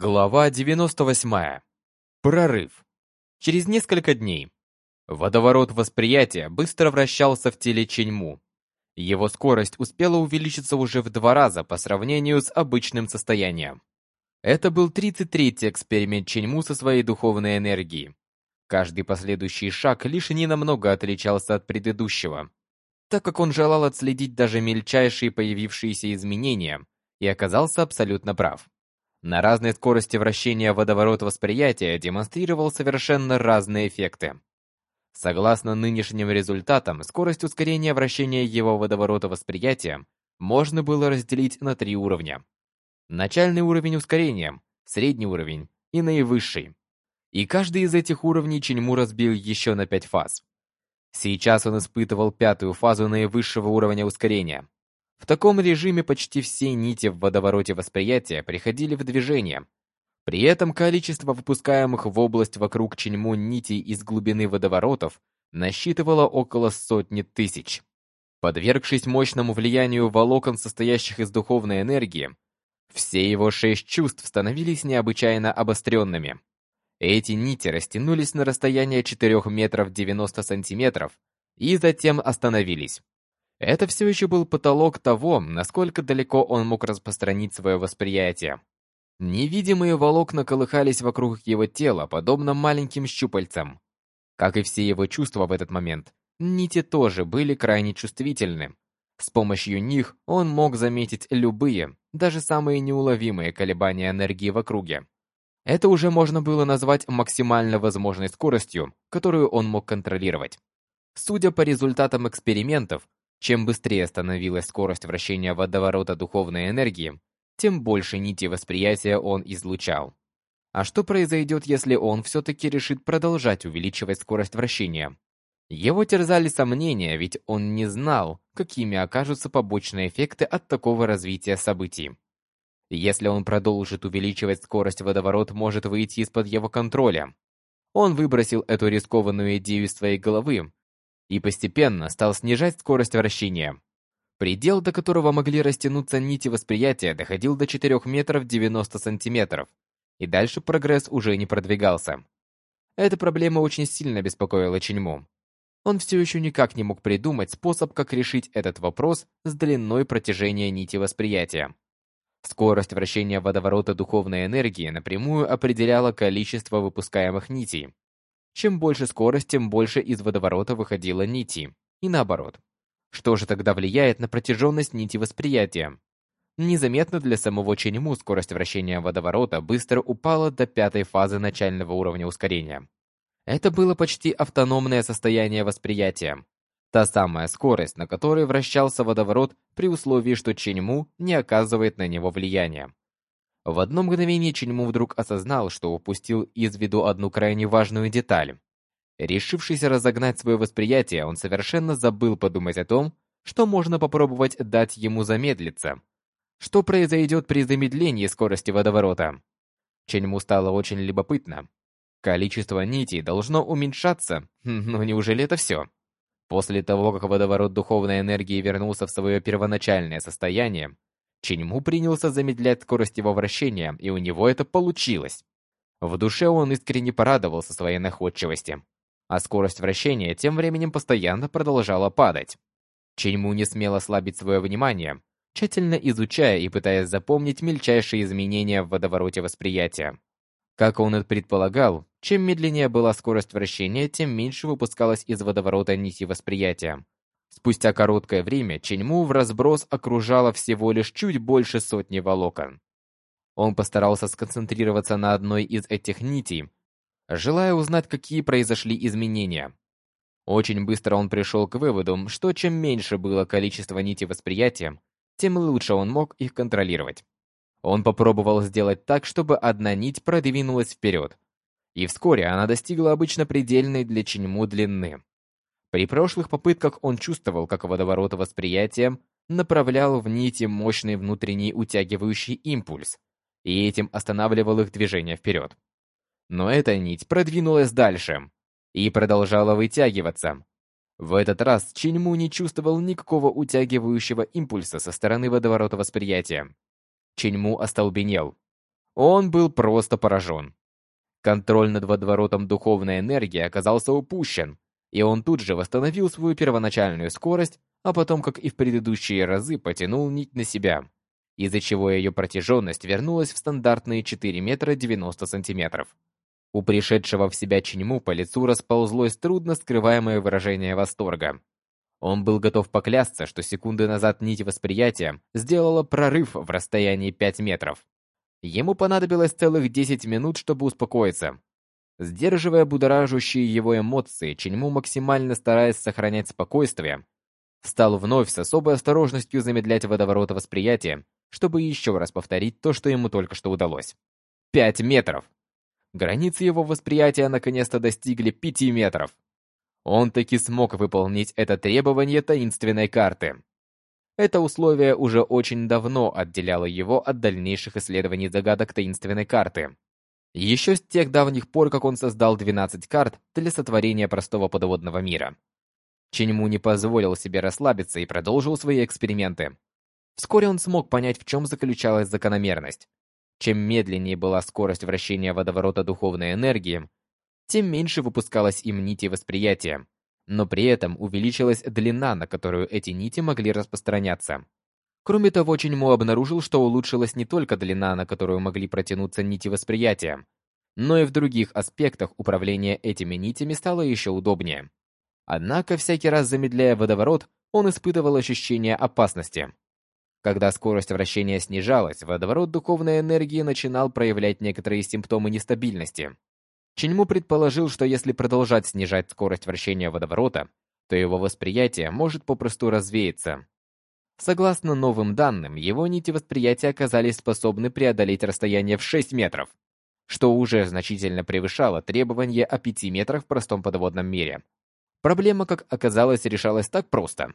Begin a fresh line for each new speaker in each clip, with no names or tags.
Глава 98. Прорыв. Через несколько дней водоворот восприятия быстро вращался в теле Ченьму. Его скорость успела увеличиться уже в два раза по сравнению с обычным состоянием. Это был 33-й эксперимент Ченьму со своей духовной энергией. Каждый последующий шаг лишь ненамного отличался от предыдущего, так как он желал отследить даже мельчайшие появившиеся изменения и оказался абсолютно прав. На разной скорости вращения водоворот восприятия демонстрировал совершенно разные эффекты. Согласно нынешним результатам, скорость ускорения вращения его водоворота восприятия можно было разделить на три уровня. Начальный уровень ускорения, средний уровень и наивысший. И каждый из этих уровней Ченьму разбил еще на пять фаз. Сейчас он испытывал пятую фазу наивысшего уровня ускорения. В таком режиме почти все нити в водовороте восприятия приходили в движение. При этом количество выпускаемых в область вокруг Ченьму нитей из глубины водоворотов насчитывало около сотни тысяч. Подвергшись мощному влиянию волокон, состоящих из духовной энергии, все его шесть чувств становились необычайно обостренными. Эти нити растянулись на расстояние 4 метров 90 сантиметров и затем остановились. Это все еще был потолок того, насколько далеко он мог распространить свое восприятие. Невидимые волокна колыхались вокруг его тела, подобно маленьким щупальцам. Как и все его чувства в этот момент, нити тоже были крайне чувствительны. С помощью них он мог заметить любые, даже самые неуловимые колебания энергии в округе. Это уже можно было назвать максимально возможной скоростью, которую он мог контролировать. Судя по результатам экспериментов, чем быстрее становилась скорость вращения водоворота духовной энергии, тем больше нити восприятия он излучал. А что произойдет, если он все-таки решит продолжать увеличивать скорость вращения? Его терзали сомнения, ведь он не знал, какими окажутся побочные эффекты от такого развития событий. Если он продолжит увеличивать скорость, водоворот может выйти из-под его контроля. Он выбросил эту рискованную идею из своей головы и постепенно стал снижать скорость вращения. Предел, до которого могли растянуться нити восприятия, доходил до 4 метров 90 сантиметров, и дальше прогресс уже не продвигался. Эта проблема очень сильно беспокоила Ченьму. Он все еще никак не мог придумать способ, как решить этот вопрос с длиной протяжения нити восприятия. Скорость вращения водоворота духовной энергии напрямую определяла количество выпускаемых нитей. Чем больше скорость, тем больше из водоворота выходило нити. И наоборот. Что же тогда влияет на протяженность нити восприятия? Незаметно для самого Ченему скорость вращения водоворота быстро упала до пятой фазы начального уровня ускорения. Это было почти автономное состояние восприятия. Та самая скорость, на которой вращался водоворот при условии, что Ченьму не оказывает на него влияния. В одно мгновение Ченьму вдруг осознал, что упустил из виду одну крайне важную деталь. Решившись разогнать свое восприятие, он совершенно забыл подумать о том, что можно попробовать дать ему замедлиться. Что произойдет при замедлении скорости водоворота? Ченьму стало очень любопытно. Количество нитей должно уменьшаться, но неужели это все? После того, как водоворот духовной энергии вернулся в свое первоначальное состояние, Чиньму принялся замедлять скорость его вращения, и у него это получилось. В душе он искренне порадовался своей находчивости. А скорость вращения тем временем постоянно продолжала падать. Чиньму не смел ослабить свое внимание, тщательно изучая и пытаясь запомнить мельчайшие изменения в водовороте восприятия. Как он и предполагал, чем медленнее была скорость вращения, тем меньше выпускалось из водоворота нити восприятия. Спустя короткое время Ченьму в разброс окружало всего лишь чуть больше сотни волокон. Он постарался сконцентрироваться на одной из этих нитей, желая узнать, какие произошли изменения. Очень быстро он пришел к выводу, что чем меньше было количество нитей восприятия, тем лучше он мог их контролировать. Он попробовал сделать так, чтобы одна нить продвинулась вперед, и вскоре она достигла обычно предельной для Ченьму длины. При прошлых попытках он чувствовал, как водоворот восприятия направлял в нити мощный внутренний утягивающий импульс, и этим останавливал их движение вперед. Но эта нить продвинулась дальше и продолжала вытягиваться. В этот раз Чиньму не чувствовал никакого утягивающего импульса со стороны водоворота восприятия. Чиньму остолбенел. Он был просто поражен. Контроль над водоворотом духовной энергии оказался упущен, и он тут же восстановил свою первоначальную скорость, а потом, как и в предыдущие разы, потянул нить на себя, из-за чего ее протяженность вернулась в стандартные 4 метра 90 сантиметров. У пришедшего в себя Чиньму по лицу расползлось трудно скрываемое выражение восторга. Он был готов поклясться, что секунды назад нить восприятия сделала прорыв в расстоянии 5 метров. Ему понадобилось целых 10 минут, чтобы успокоиться. Сдерживая будоражащие его эмоции, Чиньму, максимально стараясь сохранять спокойствие, стал вновь с особой осторожностью замедлять водоворот восприятия, чтобы еще раз повторить то, что ему только что удалось. Пять метров! Границы его восприятия наконец-то достигли пяти метров. Он таки смог выполнить это требование таинственной карты. Это условие уже очень давно отделяло его от дальнейших исследований загадок таинственной карты. Еще с тех давних пор, как он создал 12 карт для сотворения простого подводного мира. Ченьму не позволил себе расслабиться и продолжил свои эксперименты. Вскоре он смог понять, в чем заключалась закономерность. Чем медленнее была скорость вращения водоворота духовной энергии, тем меньше выпускалось им нити восприятия, но при этом увеличилась длина, на которую эти нити могли распространяться. Кроме того, Ченьмо обнаружил, что улучшилась не только длина, на которую могли протянуться нити восприятия, но и в других аспектах управления этими нитями стало еще удобнее. Однако, всякий раз замедляя водоворот, он испытывал ощущение опасности. Когда скорость вращения снижалась, водоворот духовной энергии начинал проявлять некоторые симптомы нестабильности. Ченьму предположил, что если продолжать снижать скорость вращения водоворота, то его восприятие может попросту развеяться. Согласно новым данным, его нити восприятия оказались способны преодолеть расстояние в 6 метров, что уже значительно превышало требование о 5 метрах в простом подводном мире. Проблема, как оказалось, решалась так просто.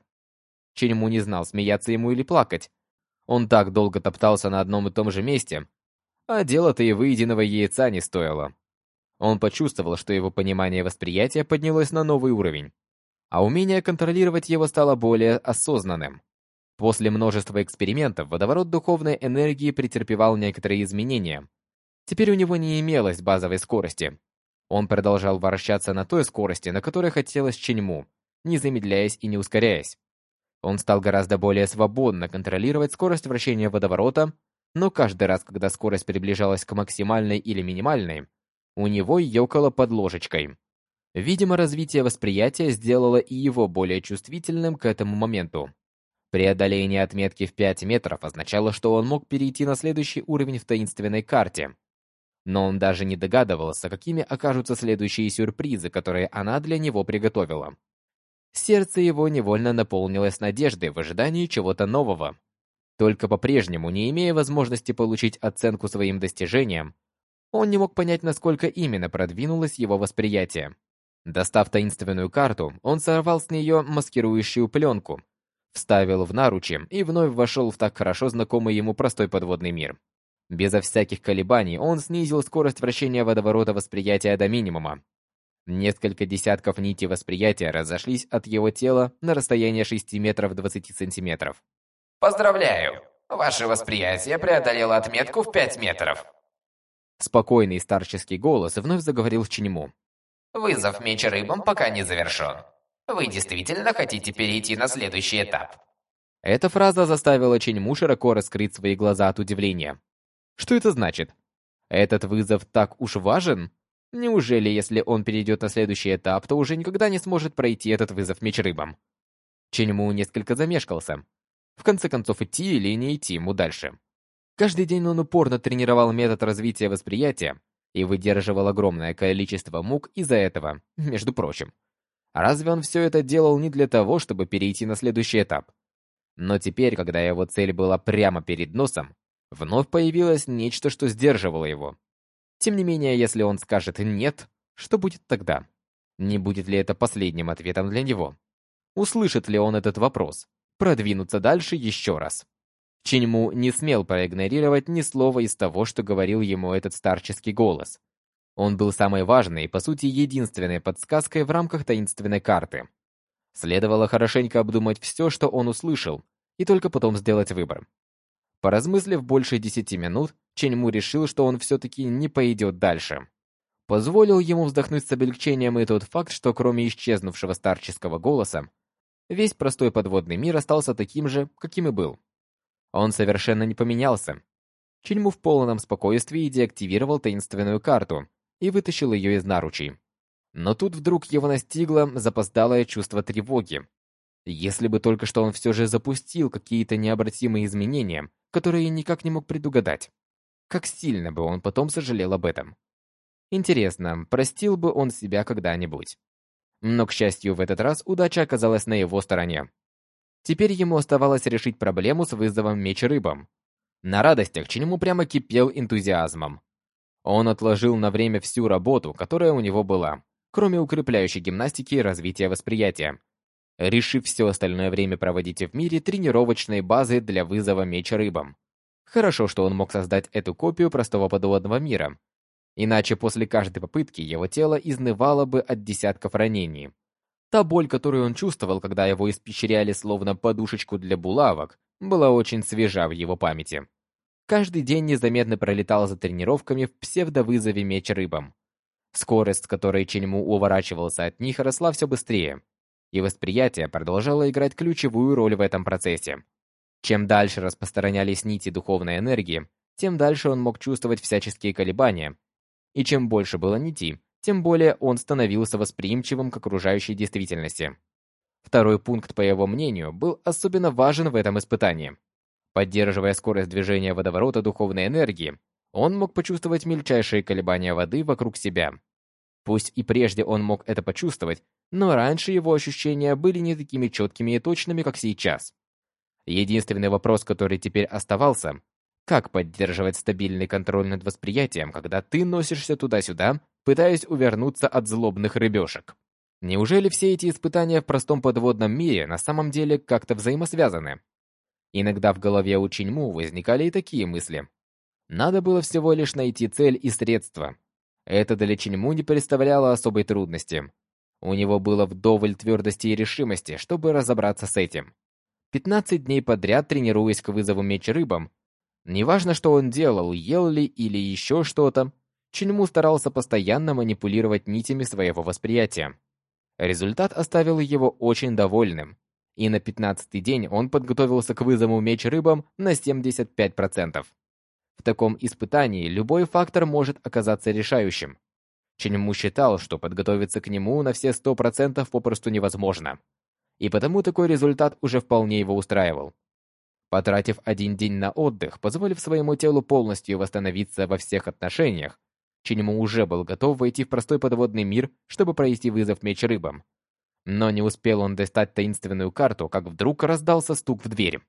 Ченьму не знал, смеяться ему или плакать. Он так долго топтался на одном и том же месте, а дело-то и выеденного яйца не стоило. Он почувствовал, что его понимание восприятия поднялось на новый уровень, а умение контролировать его стало более осознанным. После множества экспериментов водоворот духовной энергии претерпевал некоторые изменения. Теперь у него не имелось базовой скорости. Он продолжал вращаться на той скорости, на которой хотелось Ченьму, не замедляясь и не ускоряясь. Он стал гораздо более свободно контролировать скорость вращения водоворота, но каждый раз, когда скорость приближалась к максимальной или минимальной, у него ёкало под ложечкой. Видимо, развитие восприятия сделало и его более чувствительным к этому моменту. Преодоление отметки в 5 метров означало, что он мог перейти на следующий уровень в таинственной карте. Но он даже не догадывался, какими окажутся следующие сюрпризы, которые она для него приготовила. Сердце его невольно наполнилось надеждой в ожидании чего-то нового. Только по-прежнему, не имея возможности получить оценку своим достижениям, он не мог понять, насколько именно продвинулось его восприятие. Достав таинственную карту, он сорвал с нее маскирующую пленку, вставил в наручи и вновь вошел в так хорошо знакомый ему простой подводный мир. Безо всяких колебаний он снизил скорость вращения водоворота восприятия до минимума. Несколько десятков нитей восприятия разошлись от его тела на расстояние 6 метров 20 сантиметров.
«Поздравляю! Ваше восприятие преодолело отметку в 5 метров!»
Спокойный старческий голос вновь заговорил Чинему.
«Вызов меч рыбам пока не завершен. Вы действительно хотите перейти на следующий этап?
Эта фраза заставила Ченьму широко раскрыть свои глаза от удивления. Что это значит? Этот вызов так уж важен? Неужели, если он перейдет на следующий этап, то уже никогда не сможет пройти этот вызов меч рыбам? Ченьму несколько замешкался. В конце концов, идти или не идти ему дальше. Каждый день он упорно тренировал метод развития восприятия и выдерживал огромное количество мук из-за этого, между прочим. Разве он все это делал не для того, чтобы перейти на следующий этап? Но теперь, когда его цель была прямо перед носом, вновь появилось нечто, что сдерживало его. Тем не менее, если он скажет «нет», что будет тогда? Не будет ли это последним ответом для него? Услышит ли он этот вопрос? Продвинуться дальше еще раз. Чиньму не смел проигнорировать ни слова из того, что говорил ему этот старческий голос. Он был самой важной и, по сути, единственной подсказкой в рамках таинственной карты. Следовало хорошенько обдумать все, что он услышал, и только потом сделать выбор. Поразмыслив больше десяти минут, Ченьму решил, что он все-таки не пойдет дальше. Позволил ему вздохнуть с облегчением и тот факт, что кроме исчезнувшего старческого голоса, весь простой подводный мир остался таким же, каким и был. Он совершенно не поменялся. Ченьму в полном спокойствии деактивировал таинственную карту и вытащил ее из наручей. Но тут вдруг его настигло запоздалое чувство тревоги. Если бы только что он все же запустил какие-то необратимые изменения, которые никак не мог предугадать. Как сильно бы он потом сожалел об этом. Интересно, простил бы он себя когда-нибудь. Но, к счастью, в этот раз удача оказалась на его стороне. Теперь ему оставалось решить проблему с вызовом меч-рыбам. На радостях Ченему прямо кипел энтузиазмом. Он отложил на время всю работу, которая у него была, кроме укрепляющей гимнастики и развития восприятия, решив все остальное время проводить в мире тренировочной базы для вызова меч-рыбам. Хорошо, что он мог создать эту копию простого подводного мира. Иначе после каждой попытки его тело изнывало бы от десятков ранений. Та боль, которую он чувствовал, когда его испещряли словно подушечку для булавок, была очень свежа в его памяти. Каждый день незаметно пролетал за тренировками в псевдовызове меч рыбам. Скорость, с которой Ченьму уворачивался от них, росла все быстрее, и восприятие продолжало играть ключевую роль в этом процессе. Чем дальше распространялись нити духовной энергии, тем дальше он мог чувствовать всяческие колебания, и чем больше было нитей, тем более он становился восприимчивым к окружающей действительности. Второй пункт, по его мнению, был особенно важен в этом испытании. Поддерживая скорость движения водоворота духовной энергии, он мог почувствовать мельчайшие колебания воды вокруг себя. Пусть и прежде он мог это почувствовать, но раньше его ощущения были не такими четкими и точными, как сейчас. Единственный вопрос, который теперь оставался, как поддерживать стабильный контроль над восприятием, когда ты носишься туда-сюда, пытаясь увернуться от злобных рыбешек? Неужели все эти испытания в простом подводном мире на самом деле как-то взаимосвязаны? Иногда в голове у Чиньму возникали и такие мысли. Надо было всего лишь найти цель и средства. Это для Чиньму не представляло особой трудности. У него было вдоволь твердости и решимости, чтобы разобраться с этим. 15 дней подряд тренируясь к вызову меч рыбам, Неважно, что он делал, ел ли или еще что-то, Чиньму старался постоянно манипулировать нитями своего восприятия. Результат оставил его очень довольным, и на пятнадцатый день он подготовился к вызову меч рыбам на 75%. В таком испытании любой фактор может оказаться решающим. Чиньму считал, что подготовиться к нему на все 100% попросту невозможно, и потому такой результат уже вполне его устраивал. Потратив один день на отдых, позволив своему телу полностью восстановиться во всех отношениях, Чиньму уже был готов войти в простой подводный мир, чтобы пройти вызов меч рыбам. Но не успел он достать таинственную карту, как вдруг раздался стук в дверь.